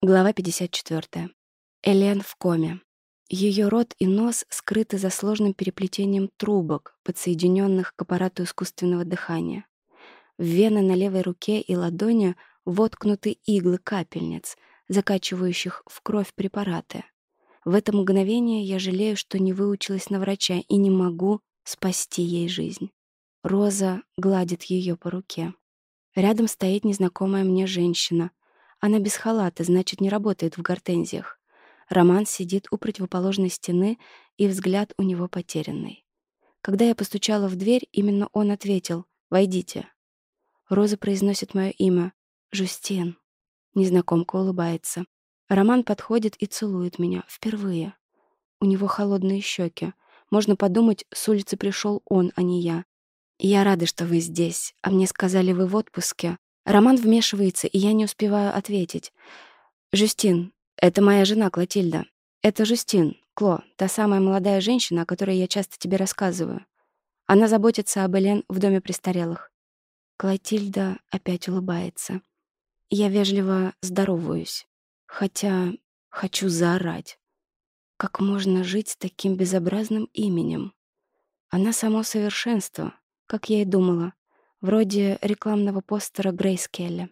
Глава 54. Элен в коме. Ее рот и нос скрыты за сложным переплетением трубок, подсоединенных к аппарату искусственного дыхания. В вены на левой руке и ладони воткнуты иглы капельниц, закачивающих в кровь препараты. В это мгновение я жалею, что не выучилась на врача и не могу спасти ей жизнь. Роза гладит ее по руке. Рядом стоит незнакомая мне женщина — она без халата, значит, не работает в гортензиях. Роман сидит у противоположной стены, и взгляд у него потерянный. Когда я постучала в дверь, именно он ответил «Войдите». Роза произносит мое имя «Жустин». Незнакомка улыбается. Роман подходит и целует меня. Впервые. У него холодные щеки. Можно подумать, с улицы пришел он, а не я. «Я рада, что вы здесь, а мне сказали, вы в отпуске. Роман вмешивается, и я не успеваю ответить. «Жюстин, это моя жена Клотильда. Это Жюстин, Кло, та самая молодая женщина, о которой я часто тебе рассказываю. Она заботится об Элен в доме престарелых». Клотильда опять улыбается. Я вежливо здороваюсь, хотя хочу заорать. Как можно жить с таким безобразным именем? Она само совершенство, как я и думала вроде рекламного постера Грейс Келли.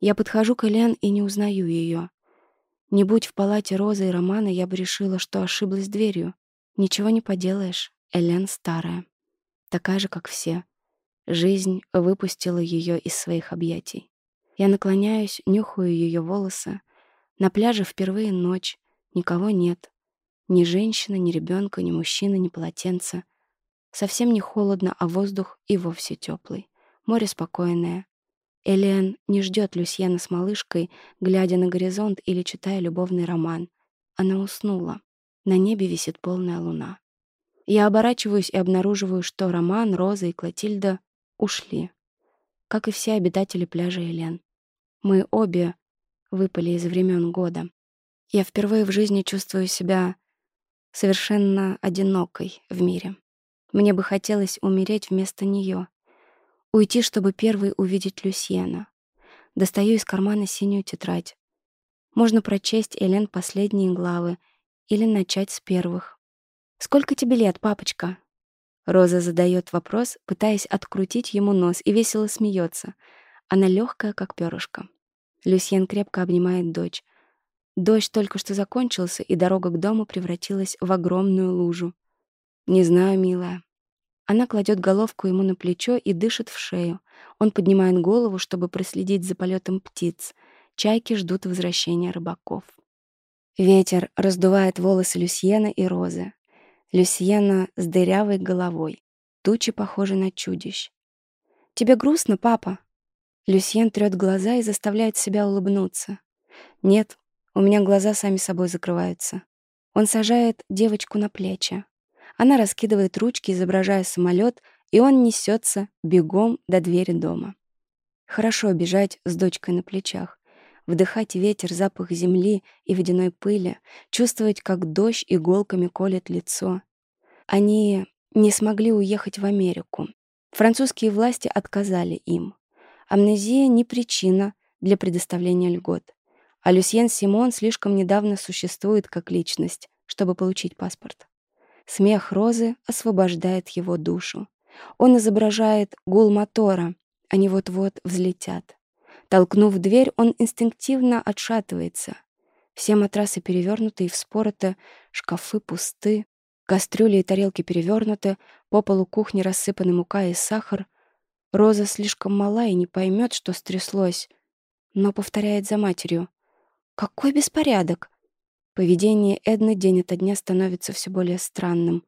Я подхожу к Элен и не узнаю ее. Не будь в палате Розы и Романа, я бы решила, что ошиблась дверью. Ничего не поделаешь, Элен старая. Такая же, как все. Жизнь выпустила ее из своих объятий. Я наклоняюсь, нюхаю ее волосы. На пляже впервые ночь, никого нет. Ни женщины, ни ребенка, ни мужчины, ни полотенца — Совсем не холодно, а воздух и вовсе теплый. Море спокойное. Элен не ждет Люсьена с малышкой, глядя на горизонт или читая любовный роман. Она уснула. На небе висит полная луна. Я оборачиваюсь и обнаруживаю, что Роман, Роза и Клотильда ушли. Как и все обитатели пляжа Элен. Мы обе выпали из времен года. Я впервые в жизни чувствую себя совершенно одинокой в мире. Мне бы хотелось умереть вместо нее. Уйти, чтобы первый увидеть Люсьена. Достаю из кармана синюю тетрадь. Можно прочесть Элен последние главы или начать с первых. «Сколько тебе лет, папочка?» Роза задает вопрос, пытаясь открутить ему нос, и весело смеется. Она легкая, как перышко. Люсьен крепко обнимает дочь. Дождь только что закончился, и дорога к дому превратилась в огромную лужу. «Не знаю, милая». Она кладет головку ему на плечо и дышит в шею. Он поднимает голову, чтобы проследить за полетом птиц. Чайки ждут возвращения рыбаков. Ветер раздувает волосы Люсьена и Розы. Люсьена с дырявой головой. Тучи похожи на чудищ. «Тебе грустно, папа?» Люсьен трет глаза и заставляет себя улыбнуться. «Нет, у меня глаза сами собой закрываются». Он сажает девочку на плечи. Она раскидывает ручки, изображая самолет, и он несется бегом до двери дома. Хорошо бежать с дочкой на плечах, вдыхать ветер, запах земли и водяной пыли, чувствовать, как дождь иголками колет лицо. Они не смогли уехать в Америку. Французские власти отказали им. Амнезия не причина для предоставления льгот. А Люсьен Симон слишком недавно существует как личность, чтобы получить паспорт. Смех Розы освобождает его душу. Он изображает гул мотора, они вот-вот взлетят. Толкнув дверь, он инстинктивно отшатывается. Все матрасы перевернуты и вспороты, шкафы пусты, кастрюли и тарелки перевернуты, по полу кухни рассыпаны мука и сахар. Роза слишком мала и не поймет, что стряслось, но повторяет за матерью. «Какой беспорядок! Поведение Эдны день ото дня становится все более странным.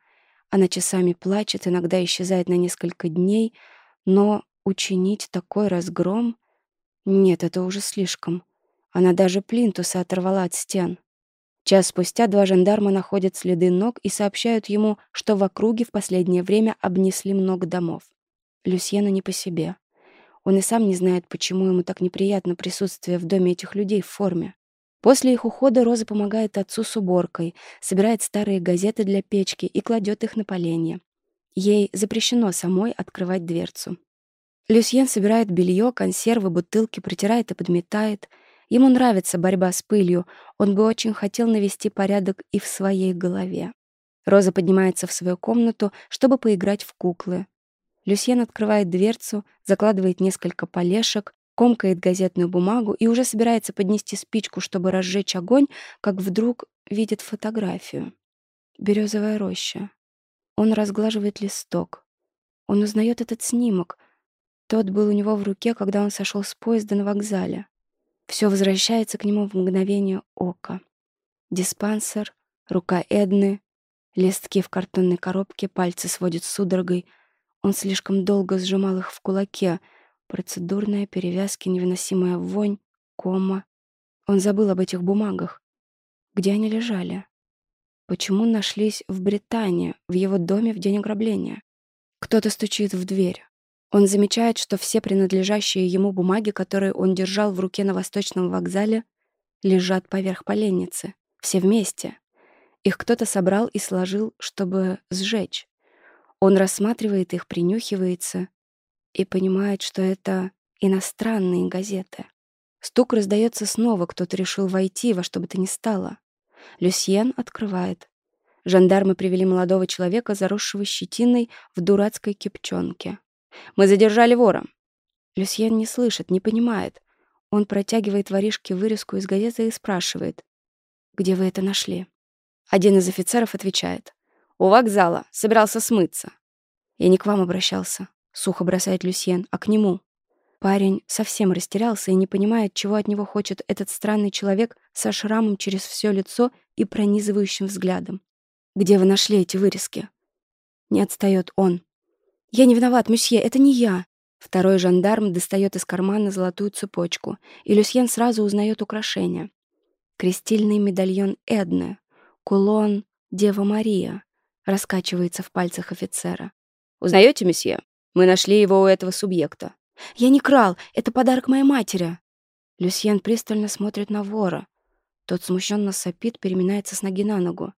Она часами плачет, иногда исчезает на несколько дней, но учинить такой разгром... Нет, это уже слишком. Она даже плинтуса оторвала от стен. Час спустя два жандарма находят следы ног и сообщают ему, что в округе в последнее время обнесли много домов. Люсьена не по себе. Он и сам не знает, почему ему так неприятно присутствие в доме этих людей в форме. После их ухода Роза помогает отцу с уборкой, собирает старые газеты для печки и кладет их на поленье. Ей запрещено самой открывать дверцу. Люсьен собирает белье, консервы, бутылки, протирает и подметает. Ему нравится борьба с пылью, он бы очень хотел навести порядок и в своей голове. Роза поднимается в свою комнату, чтобы поиграть в куклы. Люсьен открывает дверцу, закладывает несколько полешек, комкает газетную бумагу и уже собирается поднести спичку, чтобы разжечь огонь, как вдруг видит фотографию. Березовая роща. Он разглаживает листок. Он узнает этот снимок. Тот был у него в руке, когда он сошел с поезда на вокзале. Все возвращается к нему в мгновение ока. Диспансер, рука Эдны, листки в картонной коробке, пальцы сводят судорогой. Он слишком долго сжимал их в кулаке — Процедурная, перевязки, невыносимая вонь, кома. Он забыл об этих бумагах. Где они лежали? Почему нашлись в Британии, в его доме в день ограбления? Кто-то стучит в дверь. Он замечает, что все принадлежащие ему бумаги, которые он держал в руке на Восточном вокзале, лежат поверх поленницы. Все вместе. Их кто-то собрал и сложил, чтобы сжечь. Он рассматривает их, принюхивается, и понимает, что это иностранные газеты. Стук раздается снова, кто-то решил войти во что бы то ни стало. Люсьен открывает. Жандармы привели молодого человека, заросшего щетиной в дурацкой кипчонке. «Мы задержали вора!» Люсьен не слышит, не понимает. Он протягивает воришке вырезку из газеты и спрашивает. «Где вы это нашли?» Один из офицеров отвечает. «У вокзала. Собирался смыться». «Я не к вам обращался», — сухо бросает Люсьен, — а к нему. Парень совсем растерялся и не понимает, чего от него хочет этот странный человек со шрамом через все лицо и пронизывающим взглядом. «Где вы нашли эти вырезки?» Не отстает он. «Я не виноват, мюсье, это не я!» Второй жандарм достает из кармана золотую цепочку, и Люсьен сразу узнает украшение. Крестильный медальон Эдны, кулон Дева Мария, раскачивается в пальцах офицера. «Узнаете, месье?» Мы нашли его у этого субъекта. Я не крал, это подарок моей матери. Люсьен пристально смотрит на вора. Тот смущенно сопит, переминается с ноги на ногу.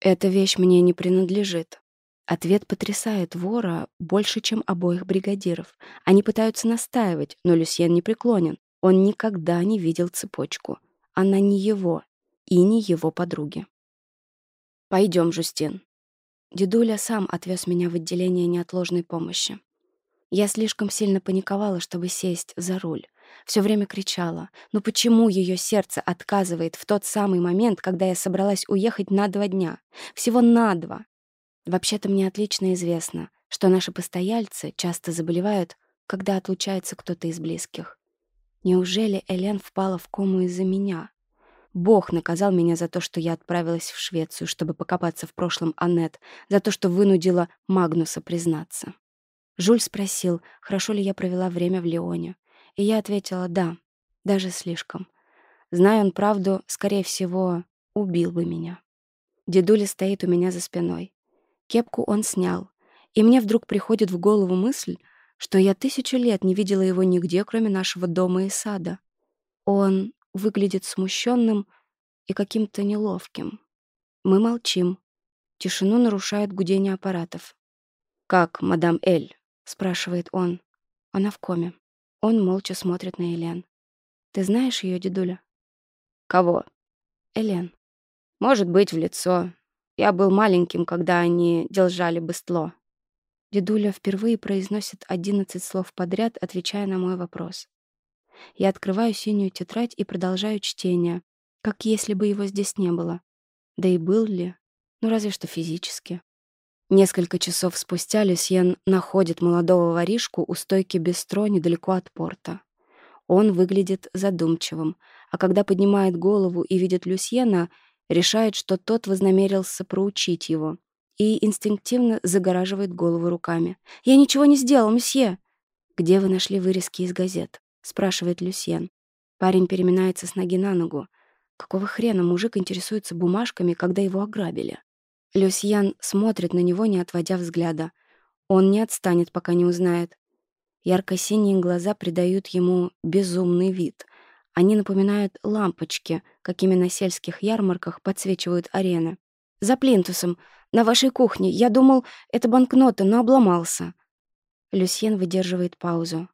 Эта вещь мне не принадлежит. Ответ потрясает вора больше, чем обоих бригадиров. Они пытаются настаивать, но Люсьен не преклонен. Он никогда не видел цепочку. Она не его и не его подруги. «Пойдем, Жустин», Дедуля сам отвез меня в отделение неотложной помощи. Я слишком сильно паниковала, чтобы сесть за руль. Все время кричала. Но почему ее сердце отказывает в тот самый момент, когда я собралась уехать на два дня? Всего на два. Вообще-то мне отлично известно, что наши постояльцы часто заболевают, когда отлучается кто-то из близких. Неужели Элен впала в кому из-за меня? Бог наказал меня за то, что я отправилась в Швецию, чтобы покопаться в прошлом Аннет, за то, что вынудила Магнуса признаться. Жуль спросил, хорошо ли я провела время в Лионе. И я ответила «да», даже слишком. Зная он правду, скорее всего, убил бы меня. Дедуля стоит у меня за спиной. Кепку он снял. И мне вдруг приходит в голову мысль, что я тысячу лет не видела его нигде, кроме нашего дома и сада. Он выглядит смущенным и каким-то неловким. Мы молчим. Тишину нарушает гудение аппаратов. «Как, мадам Эль?» — спрашивает он. Она в коме. Он молча смотрит на Элен. «Ты знаешь ее, дедуля?» «Кого?» «Элен». «Может быть, в лицо. Я был маленьким, когда они держали быстло». Дедуля впервые произносит одиннадцать слов подряд, отвечая на мой вопрос. Я открываю синюю тетрадь и продолжаю чтение, как если бы его здесь не было. Да и был ли? Ну, разве что физически. Несколько часов спустя Люсьен находит молодого воришку у стойки бистро недалеко от порта. Он выглядит задумчивым, а когда поднимает голову и видит Люсьена, решает, что тот вознамерился проучить его и инстинктивно загораживает голову руками. «Я ничего не сделал, месье!» «Где вы нашли вырезки из газет?» — спрашивает Люсьен. Парень переминается с ноги на ногу. Какого хрена мужик интересуется бумажками, когда его ограбили? Люсьен смотрит на него, не отводя взгляда. Он не отстанет, пока не узнает. Ярко-синие глаза придают ему безумный вид. Они напоминают лампочки, какими на сельских ярмарках подсвечивают арены. «За плинтусом! На вашей кухне! Я думал, это банкнота, но обломался!» Люсьен выдерживает паузу.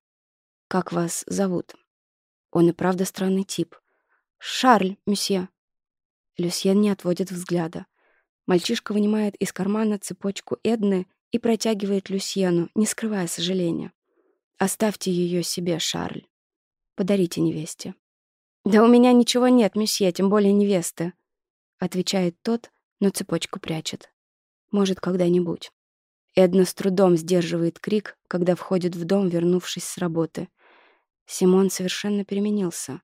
«Как вас зовут?» Он и правда странный тип. «Шарль, месье!» Люсьен не отводит взгляда. Мальчишка вынимает из кармана цепочку Эдны и протягивает Люсьену, не скрывая сожаления. «Оставьте ее себе, Шарль. Подарите невесте». «Да у меня ничего нет, месье, тем более невесты», — отвечает тот, но цепочку прячет. «Может, когда-нибудь». Эдна с трудом сдерживает крик, когда входит в дом, вернувшись с работы. Симон совершенно переменился.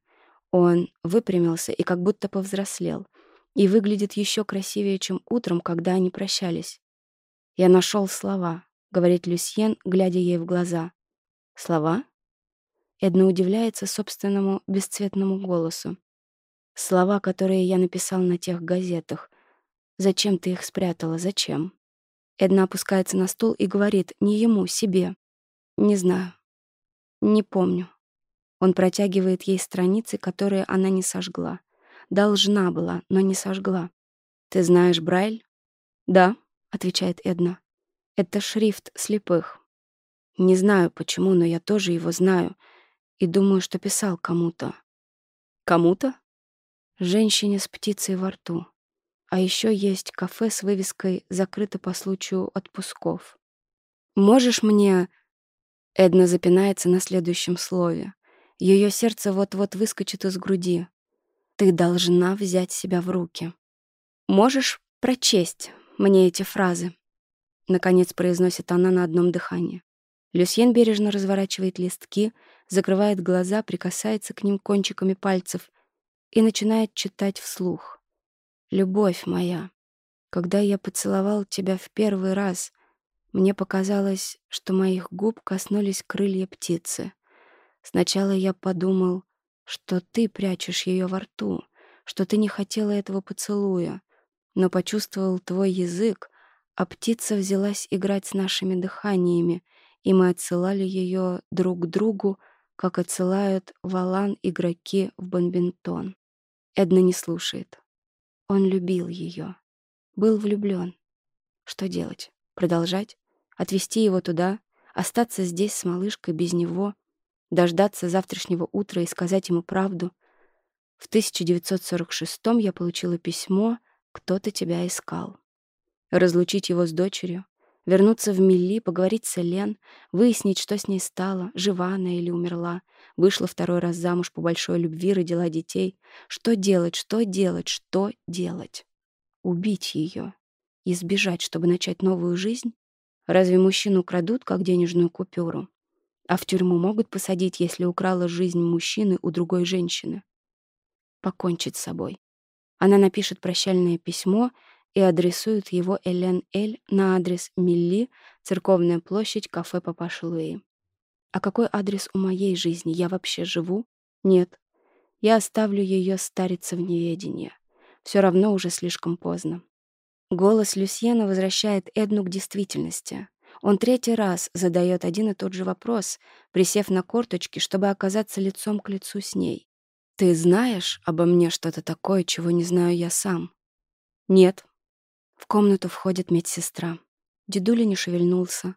Он выпрямился и как будто повзрослел, и выглядит еще красивее, чем утром, когда они прощались. «Я нашел слова», — говорит Люсьен, глядя ей в глаза. «Слова?» Эдна удивляется собственному бесцветному голосу. «Слова, которые я написал на тех газетах. Зачем ты их спрятала? Зачем?» Эдна опускается на стул и говорит, не ему, себе. «Не знаю. Не помню. Он протягивает ей страницы, которые она не сожгла. Должна была, но не сожгла. «Ты знаешь Брайль?» «Да», — отвечает Эдна. «Это шрифт слепых. Не знаю почему, но я тоже его знаю и думаю, что писал кому-то». «Кому-то?» «Женщине с птицей во рту». А еще есть кафе с вывеской «Закрыто по случаю отпусков». «Можешь мне...» Эдна запинается на следующем слове. Ее сердце вот-вот выскочит из груди. Ты должна взять себя в руки. Можешь прочесть мне эти фразы? Наконец произносит она на одном дыхании. Люсьен бережно разворачивает листки, закрывает глаза, прикасается к ним кончиками пальцев и начинает читать вслух. «Любовь моя, когда я поцеловал тебя в первый раз, мне показалось, что моих губ коснулись крылья птицы. Сначала я подумал, что ты прячешь ее во рту, что ты не хотела этого поцелуя, но почувствовал твой язык, а птица взялась играть с нашими дыханиями, и мы отсылали ее друг к другу, как отсылают валан игроки в бомбинтон. Эдна не слушает. Он любил ее. Был влюблен. Что делать? Продолжать? Отвести его туда? Остаться здесь с малышкой без него? дождаться завтрашнего утра и сказать ему правду. В 1946 я получила письмо «Кто-то тебя искал». Разлучить его с дочерью, вернуться в Милли, поговорить с Элен, выяснить, что с ней стало, жива она или умерла, вышла второй раз замуж по большой любви, родила детей. Что делать, что делать, что делать? Убить ее. Избежать, чтобы начать новую жизнь? Разве мужчину крадут, как денежную купюру? А в тюрьму могут посадить, если украла жизнь мужчины у другой женщины. Покончить с собой. Она напишет прощальное письмо и адресует его Элен Эль на адрес Милли, Церковная площадь, кафе Папаша Луи. А какой адрес у моей жизни? Я вообще живу? Нет. Я оставлю ее стариться в неведении. Все равно уже слишком поздно. Голос Люсьена возвращает Эдну к действительности. Он третий раз задает один и тот же вопрос, присев на корточки, чтобы оказаться лицом к лицу с ней. «Ты знаешь обо мне что-то такое, чего не знаю я сам?» «Нет». В комнату входит медсестра. Дедуля не шевельнулся.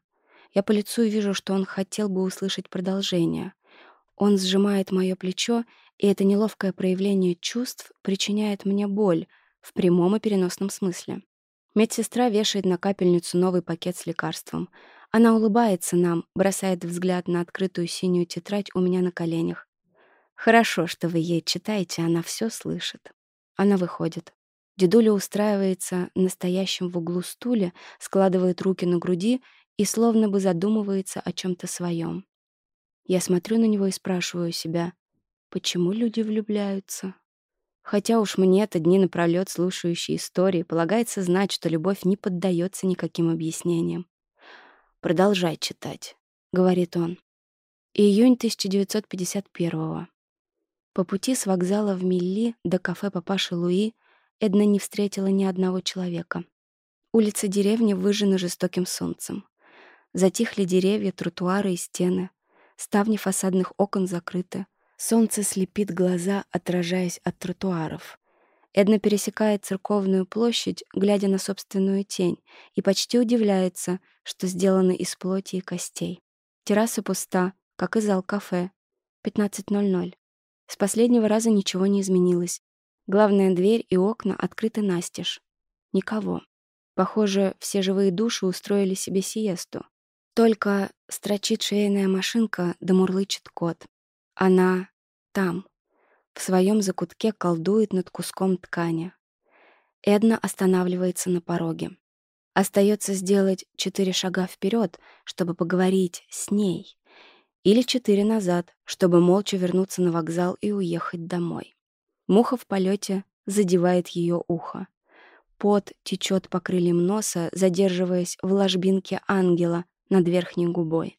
Я по лицу вижу, что он хотел бы услышать продолжение. Он сжимает мое плечо, и это неловкое проявление чувств причиняет мне боль в прямом и переносном смысле. Медсестра вешает на капельницу новый пакет с лекарством. Она улыбается нам, бросает взгляд на открытую синюю тетрадь у меня на коленях. Хорошо, что вы ей читаете, она все слышит. Она выходит. Дедуля устраивается настоящим в углу стуле, складывает руки на груди и словно бы задумывается о чем-то своем. Я смотрю на него и спрашиваю себя, почему люди влюбляются? Хотя уж мне-то дни напролёт слушающие истории полагается знать, что любовь не поддается никаким объяснениям. «Продолжай читать», — говорит он. Июнь 1951 -го. По пути с вокзала в Милли до кафе папаши Луи Эдна не встретила ни одного человека. Улицы деревни выжжены жестоким солнцем. Затихли деревья, тротуары и стены. Ставни фасадных окон закрыты — Солнце слепит глаза, отражаясь от тротуаров. Эдна пересекает церковную площадь, глядя на собственную тень, и почти удивляется, что сделано из плоти и костей. Терраса пуста, как и зал кафе. 15.00. С последнего раза ничего не изменилось. Главная дверь и окна открыты настежь. Никого. Похоже, все живые души устроили себе сиесту. Только строчит швейная машинка да мурлычет кот. Она там, в своем закутке колдует над куском ткани. Эдна останавливается на пороге. Остается сделать четыре шага вперед, чтобы поговорить с ней, или четыре назад, чтобы молча вернуться на вокзал и уехать домой. Муха в полете задевает ее ухо. Пот течет по крыльям носа, задерживаясь в ложбинке ангела над верхней губой.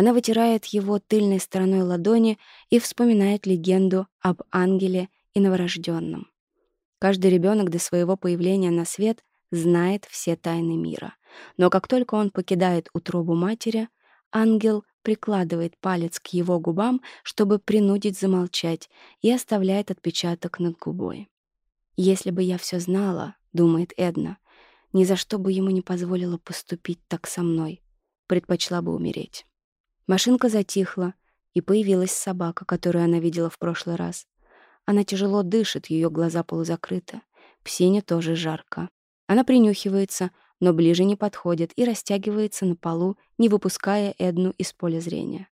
Она вытирает его тыльной стороной ладони и вспоминает легенду об ангеле и новорожденном. Каждый ребенок до своего появления на свет знает все тайны мира. Но как только он покидает утробу матери, ангел прикладывает палец к его губам, чтобы принудить замолчать, и оставляет отпечаток над губой. «Если бы я все знала», — думает Эдна, — «ни за что бы ему не позволила поступить так со мной. Предпочла бы умереть». Машинка затихла, и появилась собака, которую она видела в прошлый раз. Она тяжело дышит, ее глаза полузакрыты. Псине тоже жарко. Она принюхивается, но ближе не подходит и растягивается на полу, не выпуская Эдну из поля зрения.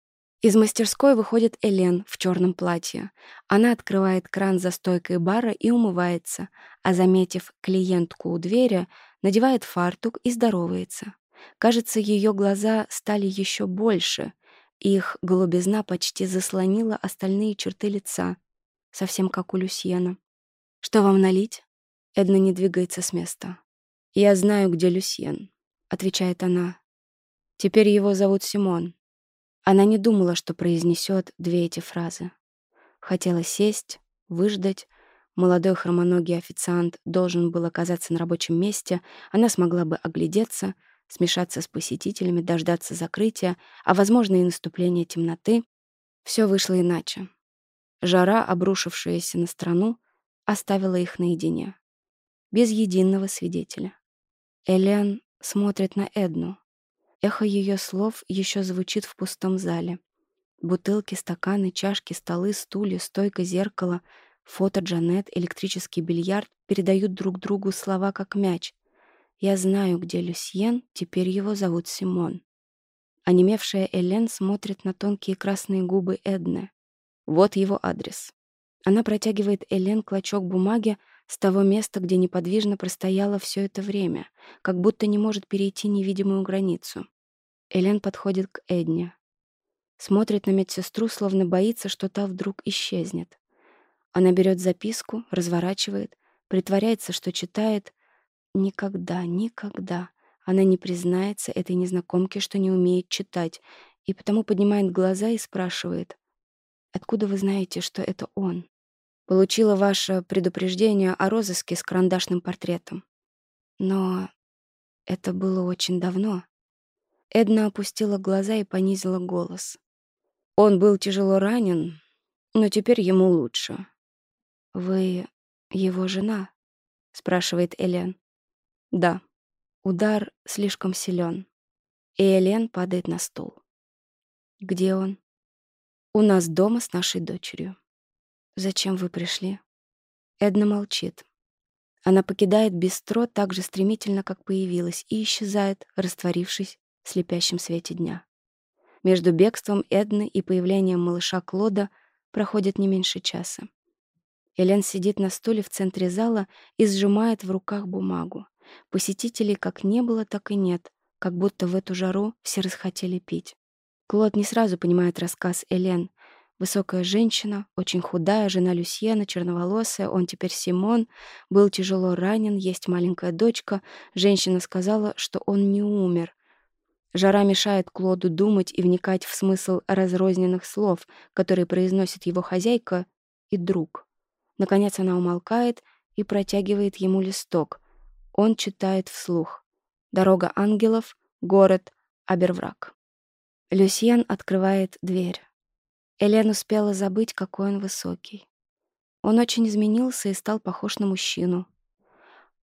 Из мастерской выходит Элен в черном платье. Она открывает кран за стойкой бара и умывается, а, заметив клиентку у двери, надевает фартук и здоровается. Кажется, ее глаза стали еще больше — их голубизна почти заслонила остальные черты лица, совсем как у Люсьена. «Что вам налить?» Эдна не двигается с места. «Я знаю, где Люсьен», — отвечает она. «Теперь его зовут Симон». Она не думала, что произнесет две эти фразы. Хотела сесть, выждать. Молодой хромоногий официант должен был оказаться на рабочем месте, она смогла бы оглядеться — смешаться с посетителями, дождаться закрытия, а, возможно, и наступления темноты. Все вышло иначе. Жара, обрушившаяся на страну, оставила их наедине. Без единого свидетеля. Элиан смотрит на Эдну. Эхо ее слов еще звучит в пустом зале. Бутылки, стаканы, чашки, столы, стулья, стойка, зеркало, фото Джанет, электрический бильярд передают друг другу слова как мяч — я знаю, где Люсьен, теперь его зовут Симон. Онемевшая Элен смотрит на тонкие красные губы Эдны. Вот его адрес. Она протягивает Элен клочок бумаги с того места, где неподвижно простояла все это время, как будто не может перейти невидимую границу. Элен подходит к Эдне. Смотрит на медсестру, словно боится, что та вдруг исчезнет. Она берет записку, разворачивает, притворяется, что читает, Никогда, никогда она не признается этой незнакомке, что не умеет читать, и потому поднимает глаза и спрашивает. «Откуда вы знаете, что это он?» «Получила ваше предупреждение о розыске с карандашным портретом». Но это было очень давно. Эдна опустила глаза и понизила голос. Он был тяжело ранен, но теперь ему лучше. «Вы его жена?» — спрашивает Элен. Да, удар слишком силен. И Элен падает на стул. Где он? У нас дома с нашей дочерью. Зачем вы пришли? Эдна молчит. Она покидает бистро так же стремительно, как появилась, и исчезает, растворившись в слепящем свете дня. Между бегством Эдны и появлением малыша Клода проходит не меньше часа. Элен сидит на стуле в центре зала и сжимает в руках бумагу. Посетителей как не было, так и нет, как будто в эту жару все расхотели пить. Клод не сразу понимает рассказ Элен. Высокая женщина, очень худая, жена Люсьена, черноволосая, он теперь Симон, был тяжело ранен, есть маленькая дочка. Женщина сказала, что он не умер. Жара мешает Клоду думать и вникать в смысл разрозненных слов, которые произносит его хозяйка и друг. Наконец она умолкает и протягивает ему листок — он читает вслух. «Дорога ангелов», «Город», «Аберврак». Люсьен открывает дверь. Элен успела забыть, какой он высокий. Он очень изменился и стал похож на мужчину.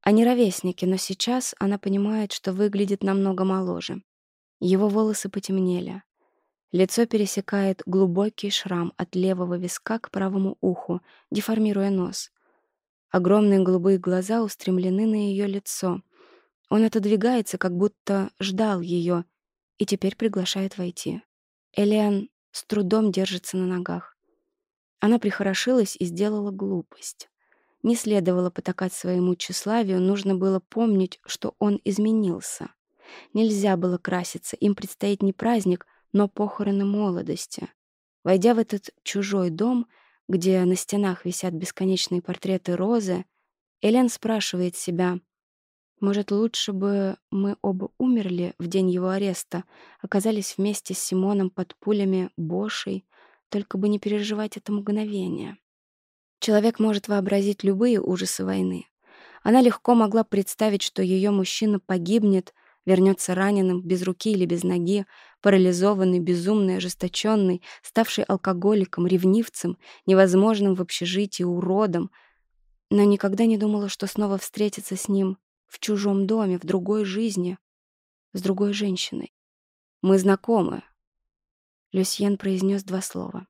Они ровесники, но сейчас она понимает, что выглядит намного моложе. Его волосы потемнели. Лицо пересекает глубокий шрам от левого виска к правому уху, деформируя нос. Огромные голубые глаза устремлены на ее лицо. Он отодвигается, как будто ждал ее, и теперь приглашает войти. Элиан с трудом держится на ногах. Она прихорошилась и сделала глупость. Не следовало потакать своему тщеславию, нужно было помнить, что он изменился. Нельзя было краситься, им предстоит не праздник, но похороны молодости. Войдя в этот чужой дом — где на стенах висят бесконечные портреты Розы, Элен спрашивает себя, может, лучше бы мы оба умерли в день его ареста, оказались вместе с Симоном под пулями Бошей, только бы не переживать это мгновение. Человек может вообразить любые ужасы войны. Она легко могла представить, что ее мужчина погибнет, вернется раненым, без руки или без ноги, парализованный, безумный, ожесточенный, ставший алкоголиком, ревнивцем, невозможным в общежитии, уродом. Но никогда не думала, что снова встретиться с ним в чужом доме, в другой жизни, с другой женщиной. «Мы знакомы», — Люсьен произнес два слова.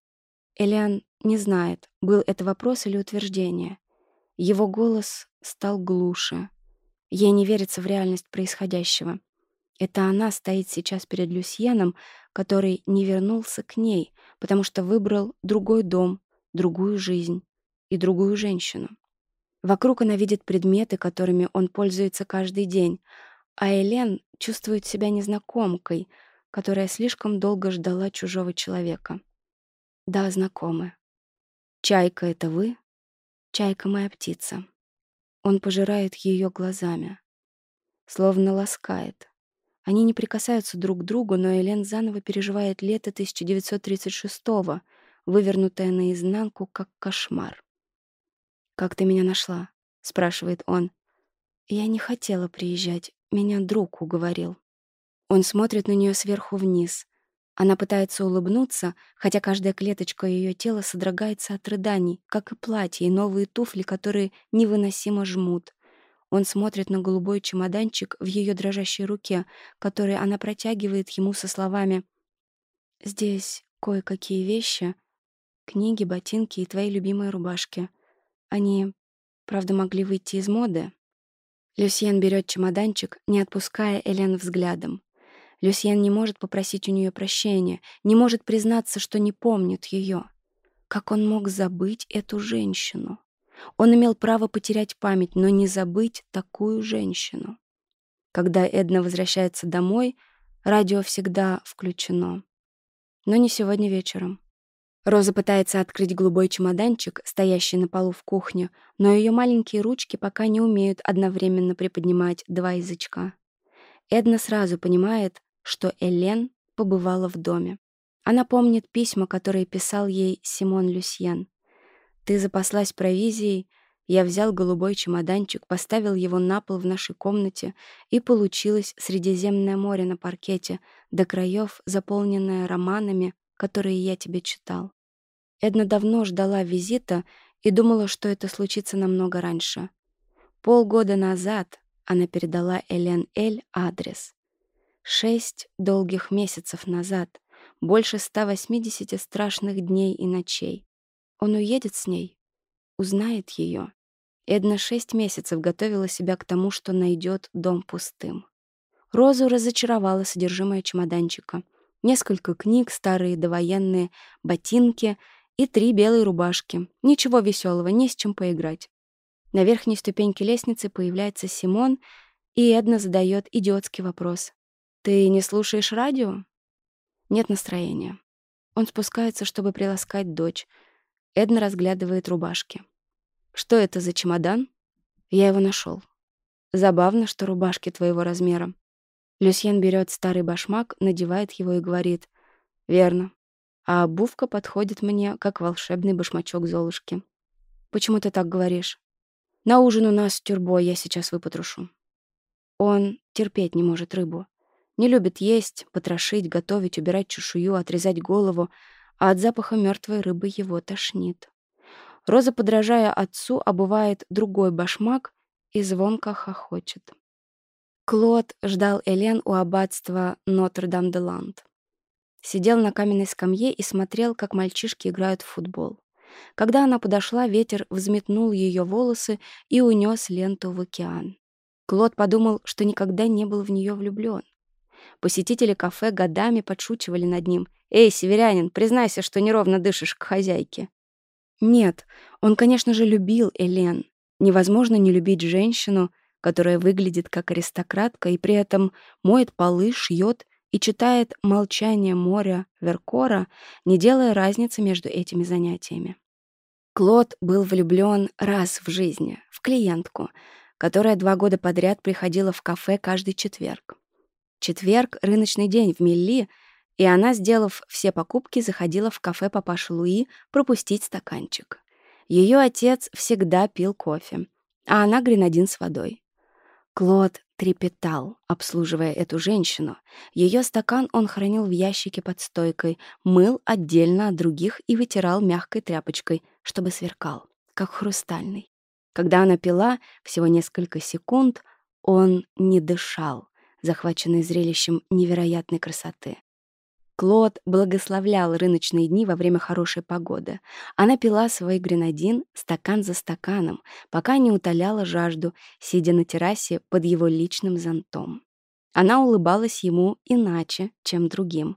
Элиан не знает, был это вопрос или утверждение. Его голос стал глуше — Ей не верится в реальность происходящего. Это она стоит сейчас перед Люсьеном, который не вернулся к ней, потому что выбрал другой дом, другую жизнь и другую женщину. Вокруг она видит предметы, которыми он пользуется каждый день, а Элен чувствует себя незнакомкой, которая слишком долго ждала чужого человека. Да, знакомы. «Чайка — это вы? Чайка — моя птица». Он пожирает ее глазами, словно ласкает. Они не прикасаются друг к другу, но Элен заново переживает лето 1936-го, вывернутое наизнанку, как кошмар. «Как ты меня нашла?» — спрашивает он. «Я не хотела приезжать. Меня друг уговорил». Он смотрит на нее сверху вниз, она пытается улыбнуться, хотя каждая клеточка ее тела содрогается от рыданий, как и платье и новые туфли, которые невыносимо жмут. Он смотрит на голубой чемоданчик в ее дрожащей руке, который она протягивает ему со словами «Здесь кое-какие вещи, книги, ботинки и твои любимые рубашки. Они, правда, могли выйти из моды». Люсьен берет чемоданчик, не отпуская Элен взглядом. Люсьен не может попросить у нее прощения, не может признаться, что не помнит ее. Как он мог забыть эту женщину? Он имел право потерять память, но не забыть такую женщину. Когда Эдна возвращается домой, радио всегда включено. Но не сегодня вечером. Роза пытается открыть голубой чемоданчик, стоящий на полу в кухне, но ее маленькие ручки пока не умеют одновременно приподнимать два язычка. Эдна сразу понимает, что Элен побывала в доме. Она помнит письма, которые писал ей Симон Люсьен. «Ты запаслась провизией, я взял голубой чемоданчик, поставил его на пол в нашей комнате, и получилось Средиземное море на паркете, до краев, заполненное романами, которые я тебе читал». Эдна давно ждала визита и думала, что это случится намного раньше. Полгода назад она передала Элен Эль адрес. Шесть долгих месяцев назад, больше 180 страшных дней и ночей. Он уедет с ней, узнает ее. Эдна шесть месяцев готовила себя к тому, что найдет дом пустым. Розу разочаровало содержимое чемоданчика. Несколько книг, старые довоенные, ботинки и три белые рубашки. Ничего веселого, не с чем поиграть. На верхней ступеньке лестницы появляется Симон, и Эдна задает идиотский вопрос. «Ты не слушаешь радио?» «Нет настроения». Он спускается, чтобы приласкать дочь. Эдна разглядывает рубашки. «Что это за чемодан?» «Я его нашел. Забавно, что рубашки твоего размера». Люсьен берет старый башмак, надевает его и говорит. «Верно. А обувка подходит мне, как волшебный башмачок Золушки». «Почему ты так говоришь?» «На ужин у нас тюрбо, я сейчас выпотрошу». Он терпеть не может рыбу. Не любит есть, потрошить, готовить, убирать чешую, отрезать голову, а от запаха мертвой рыбы его тошнит. Роза, подражая отцу, обувает другой башмак и звонко хохочет. Клод ждал Элен у аббатства Нотр-Дам-де-Ланд. Сидел на каменной скамье и смотрел, как мальчишки играют в футбол. Когда она подошла, ветер взметнул ее волосы и унес ленту в океан. Клод подумал, что никогда не был в нее влюблен. Посетители кафе годами подшучивали над ним. «Эй, северянин, признайся, что неровно дышишь к хозяйке». Нет, он, конечно же, любил Элен. Невозможно не любить женщину, которая выглядит как аристократка и при этом моет полы, шьет и читает «Молчание моря» Веркора, не делая разницы между этими занятиями. Клод был влюблен раз в жизни, в клиентку, которая два года подряд приходила в кафе каждый четверг. Четверг — рыночный день в Милли, и она, сделав все покупки, заходила в кафе папаши Луи пропустить стаканчик. Ее отец всегда пил кофе, а она гренадин с водой. Клод трепетал, обслуживая эту женщину. Ее стакан он хранил в ящике под стойкой, мыл отдельно от других и вытирал мягкой тряпочкой, чтобы сверкал, как хрустальный. Когда она пила, всего несколько секунд, он не дышал, захваченный зрелищем невероятной красоты. Клод благословлял рыночные дни во время хорошей погоды. Она пила свой гренадин стакан за стаканом, пока не утоляла жажду, сидя на террасе под его личным зонтом. Она улыбалась ему иначе, чем другим.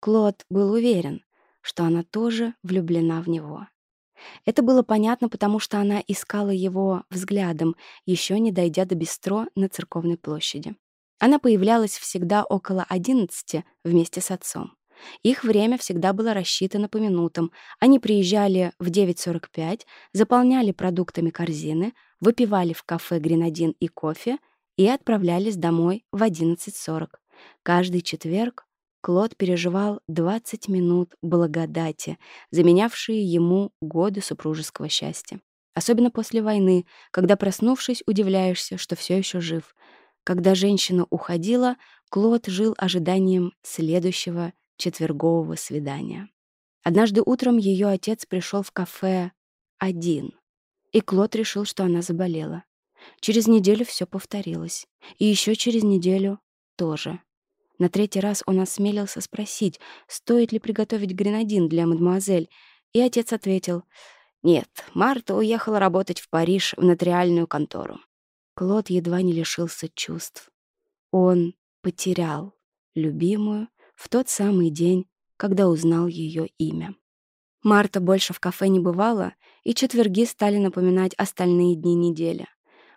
Клод был уверен, что она тоже влюблена в него. Это было понятно, потому что она искала его взглядом, еще не дойдя до бистро на церковной площади. Она появлялась всегда около 11 вместе с отцом. Их время всегда было рассчитано по минутам. Они приезжали в 9.45, заполняли продуктами корзины, выпивали в кафе гренадин и кофе и отправлялись домой в 11.40. Каждый четверг Клод переживал 20 минут благодати, заменявшие ему годы супружеского счастья. Особенно после войны, когда, проснувшись, удивляешься, что все еще жив — когда женщина уходила, Клод жил ожиданием следующего четвергового свидания. Однажды утром ее отец пришел в кафе один, и Клод решил, что она заболела. Через неделю все повторилось, и еще через неделю тоже. На третий раз он осмелился спросить, стоит ли приготовить гренадин для мадемуазель, и отец ответил, «Нет, Марта уехала работать в Париж в нотариальную контору». Клод едва не лишился чувств. Он потерял любимую в тот самый день, когда узнал ее имя. Марта больше в кафе не бывала, и четверги стали напоминать остальные дни недели.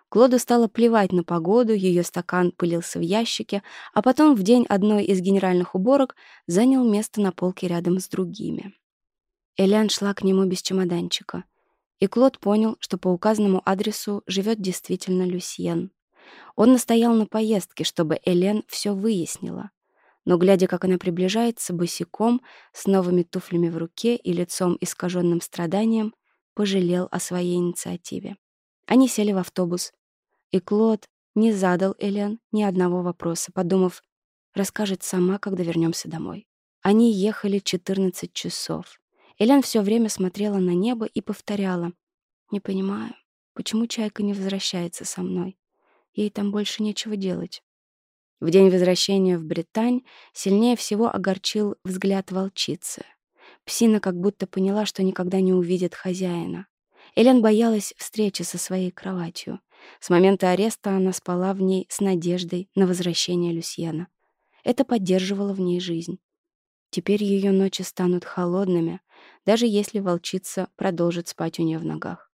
Клоду стало плевать на погоду, ее стакан пылился в ящике, а потом в день одной из генеральных уборок занял место на полке рядом с другими. Элиан шла к нему без чемоданчика и Клод понял, что по указанному адресу живет действительно Люсьен. Он настоял на поездке, чтобы Элен все выяснила. Но, глядя, как она приближается босиком, с новыми туфлями в руке и лицом искаженным страданием, пожалел о своей инициативе. Они сели в автобус. И Клод не задал Элен ни одного вопроса, подумав, расскажет сама, когда вернемся домой. Они ехали 14 часов. Элен все время смотрела на небо и повторяла. «Не понимаю, почему Чайка не возвращается со мной? Ей там больше нечего делать». В день возвращения в Британь сильнее всего огорчил взгляд волчицы. Псина как будто поняла, что никогда не увидит хозяина. Элен боялась встречи со своей кроватью. С момента ареста она спала в ней с надеждой на возвращение Люсьена. Это поддерживало в ней жизнь. Теперь ее ночи станут холодными, даже если волчица продолжит спать у нее в ногах.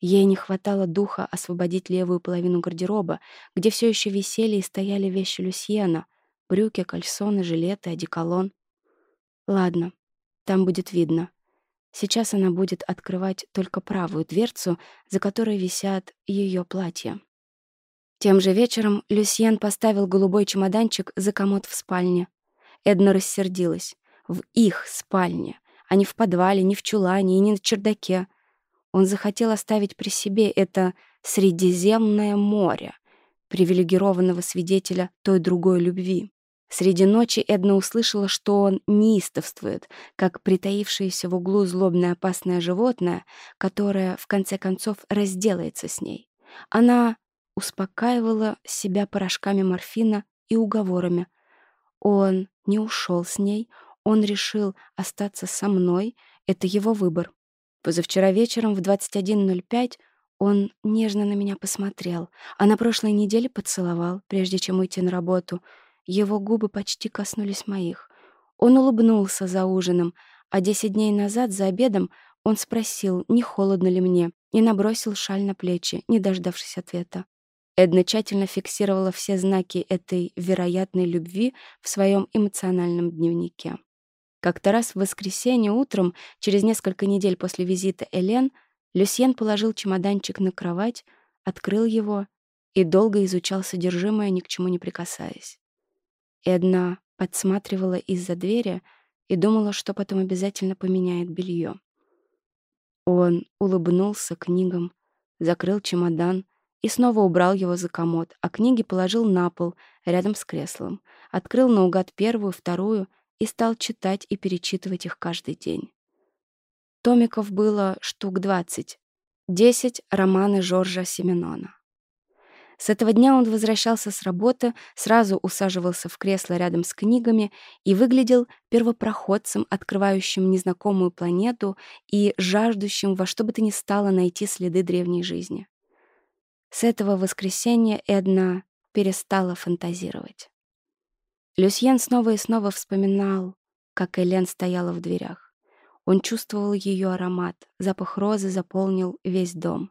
Ей не хватало духа освободить левую половину гардероба, где все еще висели и стояли вещи Люсьена — брюки, кальсоны, жилеты, одеколон. Ладно, там будет видно. Сейчас она будет открывать только правую дверцу, за которой висят ее платья. Тем же вечером Люсьен поставил голубой чемоданчик за комод в спальне. Эдна рассердилась. В их спальне а не в подвале, не в чулане и не на чердаке. Он захотел оставить при себе это Средиземное море, привилегированного свидетеля той другой любви. Среди ночи Эдна услышала, что он неистовствует, как притаившееся в углу злобное опасное животное, которое, в конце концов, разделается с ней. Она успокаивала себя порошками морфина и уговорами. Он не ушел с ней, он решил остаться со мной, это его выбор. Позавчера вечером в 21.05 он нежно на меня посмотрел, а на прошлой неделе поцеловал, прежде чем уйти на работу. Его губы почти коснулись моих. Он улыбнулся за ужином, а 10 дней назад за обедом он спросил, не холодно ли мне, и набросил шаль на плечи, не дождавшись ответа. Эдна тщательно фиксировала все знаки этой вероятной любви в своем эмоциональном дневнике. Как-то раз в воскресенье утром, через несколько недель после визита Элен, Люсьен положил чемоданчик на кровать, открыл его и долго изучал содержимое, ни к чему не прикасаясь. Эдна подсматривала из-за двери и думала, что потом обязательно поменяет белье. Он улыбнулся книгам, закрыл чемодан и снова убрал его за комод, а книги положил на пол рядом с креслом, открыл наугад первую, вторую — и стал читать и перечитывать их каждый день. Томиков было штук 20, 10 — романы Жоржа Семенона. С этого дня он возвращался с работы, сразу усаживался в кресло рядом с книгами и выглядел первопроходцем, открывающим незнакомую планету и жаждущим во что бы то ни стало найти следы древней жизни. С этого воскресенья Эдна перестала фантазировать. Люсьен снова и снова вспоминал, как Элен стояла в дверях. Он чувствовал ее аромат, запах розы заполнил весь дом.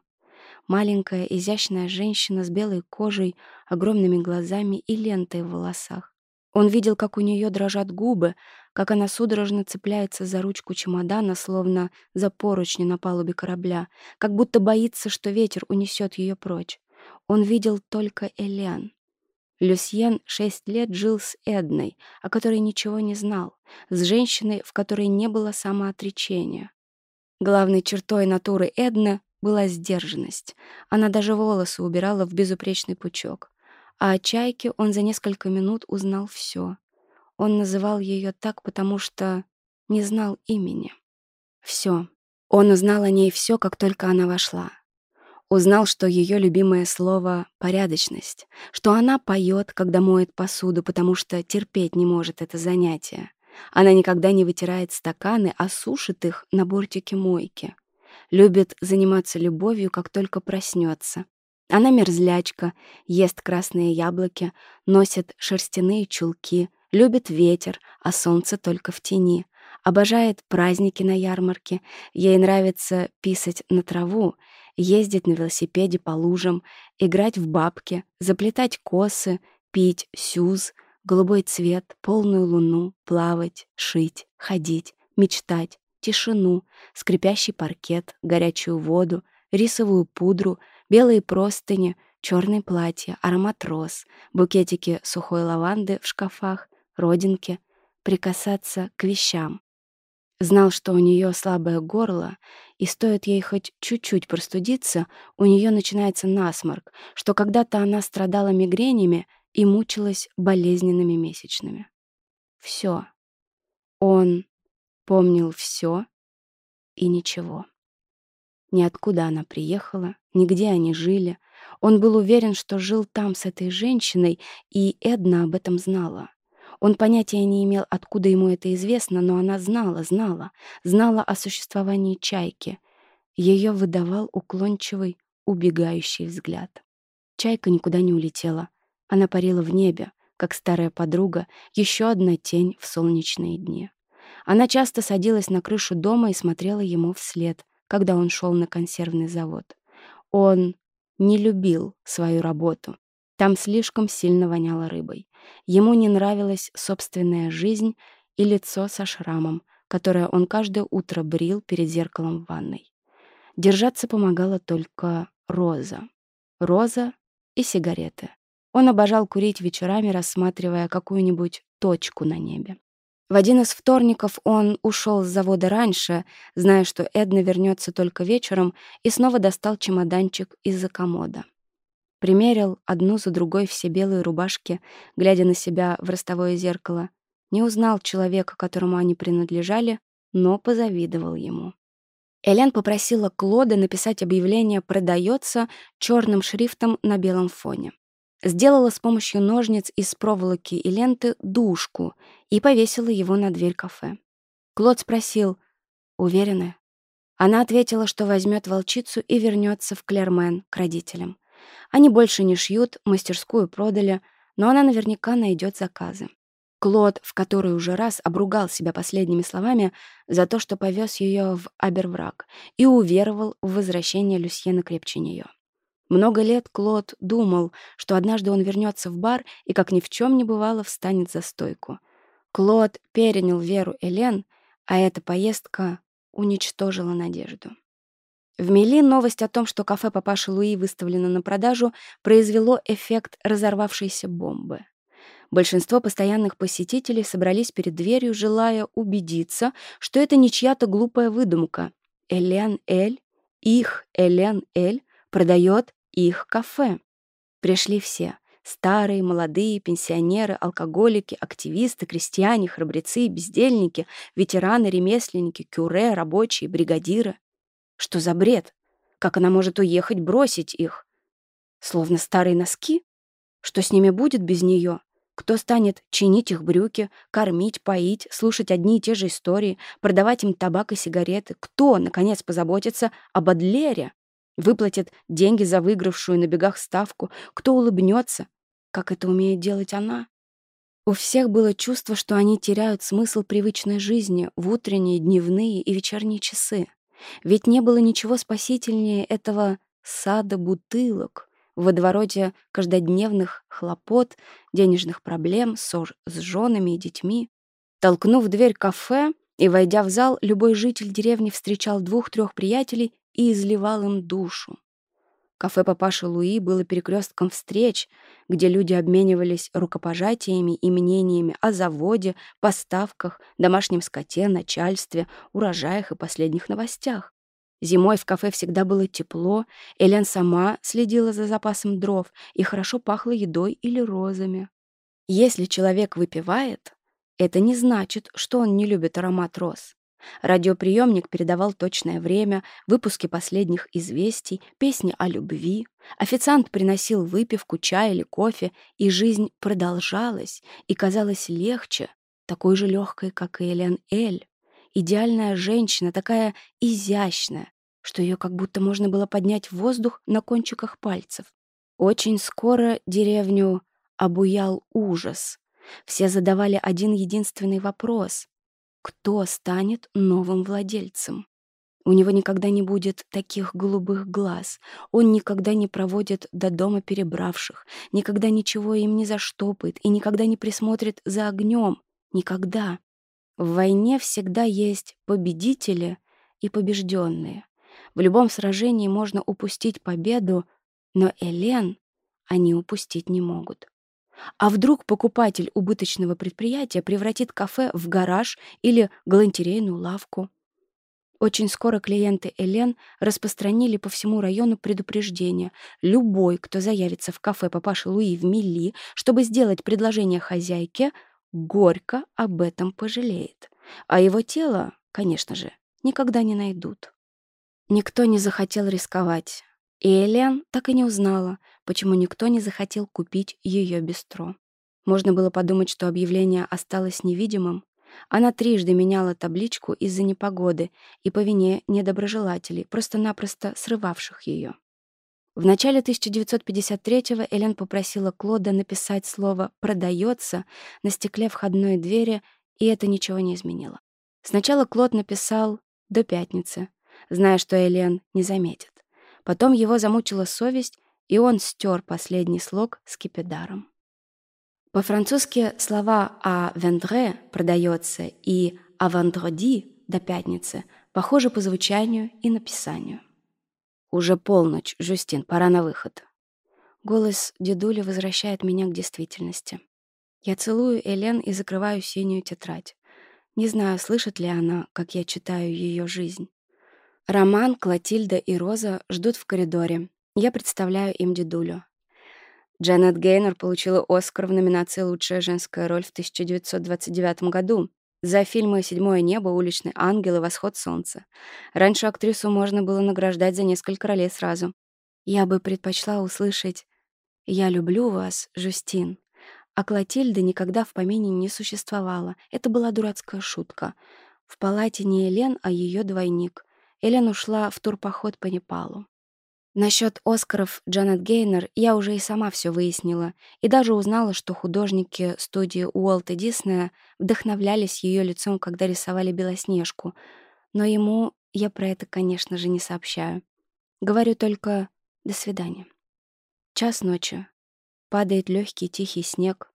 Маленькая, изящная женщина с белой кожей, огромными глазами и лентой в волосах. Он видел, как у нее дрожат губы, как она судорожно цепляется за ручку чемодана, словно за поручни на палубе корабля, как будто боится, что ветер унесет ее прочь. Он видел только Элен. Люсьен шесть лет жил с Эдной, о которой ничего не знал, с женщиной, в которой не было самоотречения. Главной чертой натуры Эдны была сдержанность. Она даже волосы убирала в безупречный пучок. А о чайке он за несколько минут узнал все. Он называл ее так, потому что не знал имени. Все. Он узнал о ней все, как только она вошла. Узнал, что ее любимое слово — порядочность, что она поет, когда моет посуду, потому что терпеть не может это занятие. Она никогда не вытирает стаканы, а сушит их на бортике мойки. Любит заниматься любовью, как только проснется. Она мерзлячка, ест красные яблоки, носит шерстяные чулки, любит ветер, а солнце только в тени — обожает праздники на ярмарке, ей нравится писать на траву, ездить на велосипеде по лужам, играть в бабки, заплетать косы, пить сюз, голубой цвет, полную луну, плавать, шить, ходить, мечтать, тишину, скрипящий паркет, горячую воду, рисовую пудру, белые простыни, черные платья, аромат роз, букетики сухой лаванды в шкафах, родинки, прикасаться к вещам, Знал, что у нее слабое горло, и стоит ей хоть чуть-чуть простудиться, у нее начинается насморк, что когда-то она страдала мигренями и мучилась болезненными месячными. Все. Он помнил все и ничего. Ниоткуда она приехала, нигде они жили. Он был уверен, что жил там с этой женщиной, и Эдна об этом знала. Он понятия не имел, откуда ему это известно, но она знала, знала, знала о существовании чайки. Ее выдавал уклончивый, убегающий взгляд. Чайка никуда не улетела. Она парила в небе, как старая подруга, еще одна тень в солнечные дни. Она часто садилась на крышу дома и смотрела ему вслед, когда он шел на консервный завод. Он не любил свою работу, там слишком сильно воняло рыбой. Ему не нравилась собственная жизнь и лицо со шрамом, которое он каждое утро брил перед зеркалом в ванной. Держаться помогала только роза. Роза и сигареты. Он обожал курить вечерами, рассматривая какую-нибудь точку на небе. В один из вторников он ушел с завода раньше, зная, что Эдна вернется только вечером, и снова достал чемоданчик из-за комода. Примерил одну за другой все белые рубашки, глядя на себя в ростовое зеркало. Не узнал человека, которому они принадлежали, но позавидовал ему. Элен попросила Клода написать объявление «Продается» черным шрифтом на белом фоне. Сделала с помощью ножниц из проволоки и ленты душку и повесила его на дверь кафе. Клод спросил «Уверены?» Она ответила, что возьмет волчицу и вернется в Клермен к родителям. Они больше не шьют, мастерскую продали, но она наверняка найдет заказы. Клод, в который уже раз обругал себя последними словами за то, что повез ее в Абервраг и уверовал в возвращение Люсьена крепче нее. Много лет Клод думал, что однажды он вернется в бар и, как ни в чем не бывало, встанет за стойку. Клод перенял веру Элен, а эта поездка уничтожила надежду. В Мели новость о том, что кафе Папаша Луи выставлено на продажу, произвело эффект разорвавшейся бомбы. Большинство постоянных посетителей собрались перед дверью, желая убедиться, что это не чья-то глупая выдумка. Элен Эль, их Элен Эль, продает их кафе. Пришли все — старые, молодые, пенсионеры, алкоголики, активисты, крестьяне, храбрецы, бездельники, ветераны, ремесленники, кюре, рабочие, бригадиры. Что за бред? Как она может уехать, бросить их? Словно старые носки? Что с ними будет без нее? Кто станет чинить их брюки, кормить, поить, слушать одни и те же истории, продавать им табак и сигареты? Кто, наконец, позаботится об Адлере? Выплатит деньги за выигравшую на бегах ставку? Кто улыбнется? Как это умеет делать она? У всех было чувство, что они теряют смысл привычной жизни в утренние, дневные и вечерние часы. Ведь не было ничего спасительнее этого сада бутылок, в водовороте каждодневных хлопот, денежных проблем, ссор с женами и детьми. Толкнув дверь кафе и войдя в зал, любой житель деревни встречал двух-трех приятелей и изливал им душу. Кафе папаша Луи было перекрестком встреч, где люди обменивались рукопожатиями и мнениями о заводе, поставках, домашнем скоте, начальстве, урожаях и последних новостях. Зимой в кафе всегда было тепло, Элен сама следила за запасом дров и хорошо пахло едой или розами. Если человек выпивает, это не значит, что он не любит аромат роз. Радиоприемник передавал точное время, выпуски последних известий, песни о любви. Официант приносил выпивку, чай или кофе, и жизнь продолжалась и казалась легче, такой же легкой, как и Элен Эль. Идеальная женщина, такая изящная, что ее как будто можно было поднять в воздух на кончиках пальцев. Очень скоро деревню обуял ужас. Все задавали один единственный вопрос кто станет новым владельцем. У него никогда не будет таких голубых глаз, он никогда не проводит до дома перебравших, никогда ничего им не заштопает и никогда не присмотрит за огнем. Никогда. В войне всегда есть победители и побежденные. В любом сражении можно упустить победу, но Элен они упустить не могут. А вдруг покупатель убыточного предприятия превратит кафе в гараж или галантерейную лавку? Очень скоро клиенты Элен распространили по всему району предупреждение. Любой, кто заявится в кафе папаши Луи в Милли, чтобы сделать предложение хозяйке, горько об этом пожалеет. А его тело, конечно же, никогда не найдут. Никто не захотел рисковать. И Элен так и не узнала, почему никто не захотел купить ее бистро. Можно было подумать, что объявление осталось невидимым. Она трижды меняла табличку из-за непогоды и по вине недоброжелателей, просто-напросто срывавших ее. В начале 1953-го Элен попросила Клода написать слово «продается» на стекле входной двери, и это ничего не изменило. Сначала Клод написал «до пятницы», зная, что Элен не заметит. Потом его замучила совесть, и он стер последний слог с кипидаром. По-французски слова «а вендре» продается и «а вандроди до пятницы похожи по звучанию и написанию. «Уже полночь, Жюстин, пора на выход». Голос дедули возвращает меня к действительности. Я целую Элен и закрываю синюю тетрадь. Не знаю, слышит ли она, как я читаю ее жизнь. Роман, Клотильда и Роза ждут в коридоре. Я представляю им дедулю. Джанет Гейнер получила «Оскар» в номинации «Лучшая женская роль» в 1929 году за фильмы «Седьмое небо», «Уличный ангел» и «Восход солнца». Раньше актрису можно было награждать за несколько ролей сразу. Я бы предпочла услышать «Я люблю вас, Жюстин». А Клотильда никогда в помине не существовала. Это была дурацкая шутка. В палате не Елен, а ее двойник. Элен ушла в турпоход по Непалу. Насчет Оскаров Джанет Гейнер я уже и сама все выяснила, и даже узнала, что художники студии Уолта Диснея вдохновлялись ее лицом, когда рисовали Белоснежку, но ему я про это, конечно же, не сообщаю. Говорю только «до свидания». Час ночи. Падает легкий тихий снег.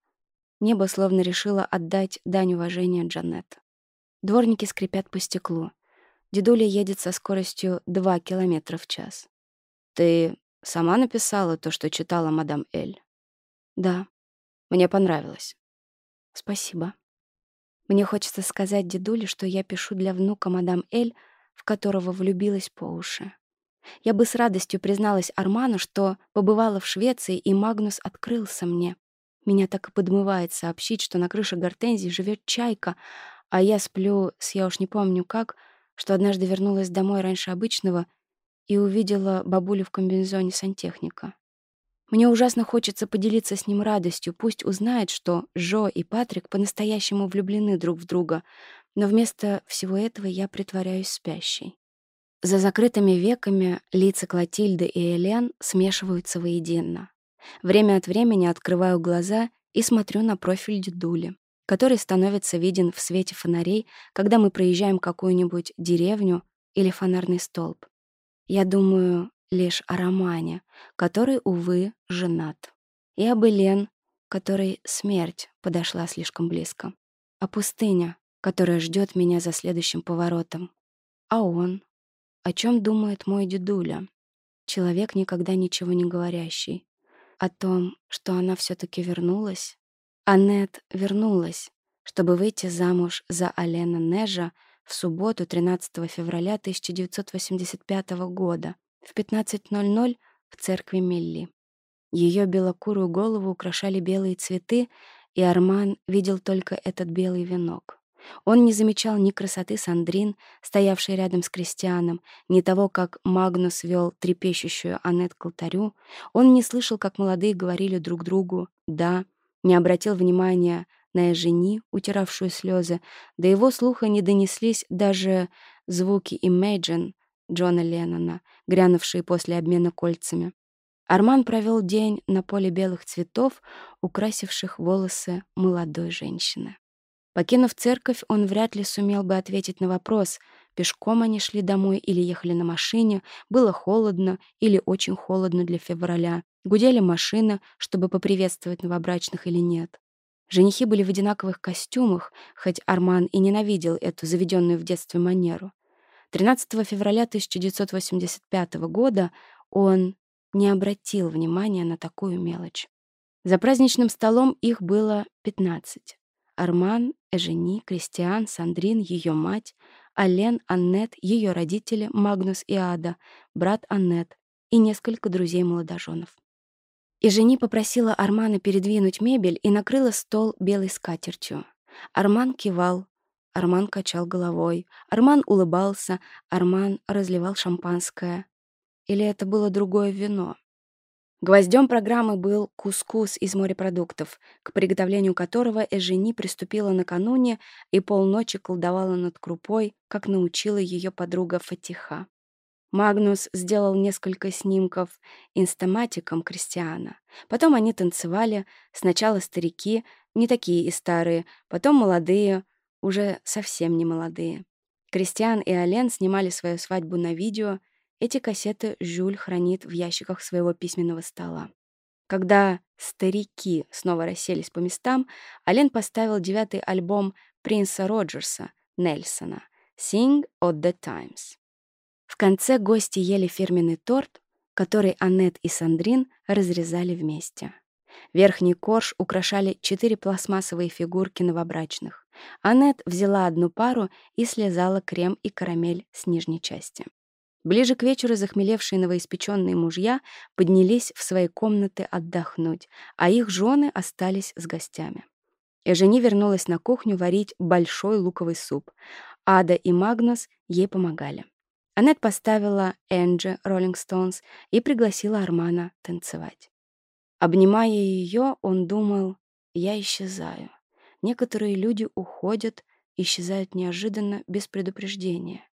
Небо словно решило отдать дань уважения Джанет. Дворники скрипят по стеклу. Дедуля едет со скоростью 2 км в час. «Ты сама написала то, что читала мадам Эль?» «Да. Мне понравилось». «Спасибо. Мне хочется сказать дедуле, что я пишу для внука мадам Эль, в которого влюбилась по уши. Я бы с радостью призналась Арману, что побывала в Швеции, и Магнус открылся мне. Меня так и подмывает сообщить, что на крыше гортензии живет чайка, а я сплю с я уж не помню как — что однажды вернулась домой раньше обычного и увидела бабулю в комбинезоне сантехника. Мне ужасно хочется поделиться с ним радостью, пусть узнает, что Жо и Патрик по-настоящему влюблены друг в друга, но вместо всего этого я притворяюсь спящей. За закрытыми веками лица Клотильды и Элен смешиваются воедино. Время от времени открываю глаза и смотрю на профиль дедули который становится виден в свете фонарей, когда мы проезжаем какую-нибудь деревню или фонарный столб. Я думаю лишь о Романе, который, увы, женат. И об Элен, которой смерть подошла слишком близко. О пустыне, которая ждет меня за следующим поворотом. А он? О чем думает мой дедуля? Человек, никогда ничего не говорящий. О том, что она все таки вернулась, Аннет вернулась, чтобы выйти замуж за Алена Нежа в субботу 13 февраля 1985 года в 15.00 в церкви Мелли. Ее белокурую голову украшали белые цветы, и Арман видел только этот белый венок. Он не замечал ни красоты Сандрин, стоявшей рядом с Кристианом, ни того, как Магнус вел трепещущую Аннет к алтарю. Он не слышал, как молодые говорили друг другу «да», не обратил внимания на Эжени, утиравшую слезы, до его слуха не донеслись даже звуки «Imagine» Джона Леннона, грянувшие после обмена кольцами. Арман провел день на поле белых цветов, украсивших волосы молодой женщины. Покинув церковь, он вряд ли сумел бы ответить на вопрос, пешком они шли домой или ехали на машине, было холодно или очень холодно для февраля, Гудели машины, чтобы поприветствовать новобрачных или нет. Женихи были в одинаковых костюмах, хоть Арман и ненавидел эту заведенную в детстве манеру. 13 февраля 1985 года он не обратил внимания на такую мелочь. За праздничным столом их было 15. Арман, Эжени, Кристиан, Сандрин, ее мать, Ален, Аннет, ее родители, Магнус и Ада, брат Аннет и несколько друзей-молодоженов. И жени попросила Армана передвинуть мебель и накрыла стол белой скатертью. Арман кивал, Арман качал головой, Арман улыбался, Арман разливал шампанское. Или это было другое вино? Гвоздем программы был кускус из морепродуктов, к приготовлению которого Эжени приступила накануне и полночи колдовала над крупой, как научила ее подруга Фатиха. Магнус сделал несколько снимков инстаматиком Кристиана. Потом они танцевали, сначала старики, не такие и старые, потом молодые, уже совсем не молодые. Кристиан и Ален снимали свою свадьбу на видео. Эти кассеты Жюль хранит в ящиках своего письменного стола. Когда старики снова расселись по местам, Ален поставил девятый альбом принца Роджерса, Нельсона, «Sing of the Times». В конце гости ели фирменный торт, который Аннет и Сандрин разрезали вместе. Верхний корж украшали четыре пластмассовые фигурки новобрачных. Аннет взяла одну пару и слезала крем и карамель с нижней части. Ближе к вечеру захмелевшие новоиспеченные мужья поднялись в свои комнаты отдохнуть, а их жены остались с гостями. Эжени вернулась на кухню варить большой луковый суп. Ада и Магнус ей помогали. Аннет поставила Энджи «Роллинг Стоунс» и пригласила Армана танцевать. Обнимая ее, он думал, «Я исчезаю. Некоторые люди уходят, исчезают неожиданно, без предупреждения.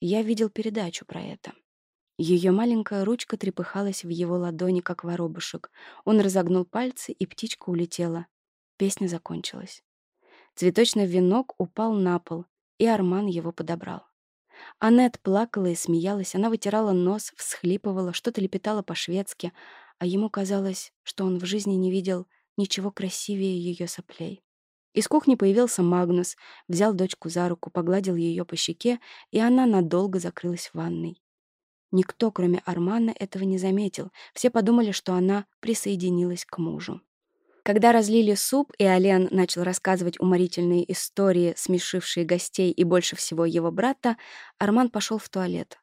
Я видел передачу про это». Ее маленькая ручка трепыхалась в его ладони, как воробушек. Он разогнул пальцы, и птичка улетела. Песня закончилась. Цветочный венок упал на пол, и Арман его подобрал. Аннет плакала и смеялась, она вытирала нос, всхлипывала, что-то лепетала по-шведски, а ему казалось, что он в жизни не видел ничего красивее ее соплей. Из кухни появился Магнус, взял дочку за руку, погладил ее по щеке, и она надолго закрылась в ванной. Никто, кроме Армана, этого не заметил. Все подумали, что она присоединилась к мужу. Когда разлили суп, и Олен начал рассказывать уморительные истории, смешившие гостей и больше всего его брата, Арман пошел в туалет.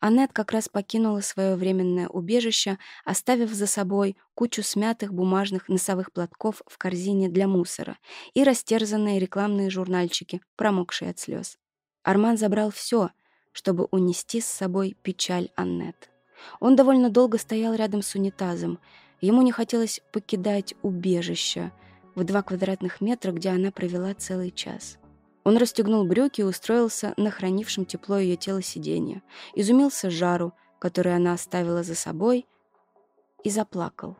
Аннет как раз покинула свое временное убежище, оставив за собой кучу смятых бумажных носовых платков в корзине для мусора и растерзанные рекламные журнальчики, промокшие от слез. Арман забрал все, чтобы унести с собой печаль Аннет. Он довольно долго стоял рядом с унитазом — Ему не хотелось покидать убежище в два квадратных метра, где она провела целый час. Он расстегнул брюки и устроился на хранившем тепло ее тело сиденье, изумился жару, которую она оставила за собой, и заплакал.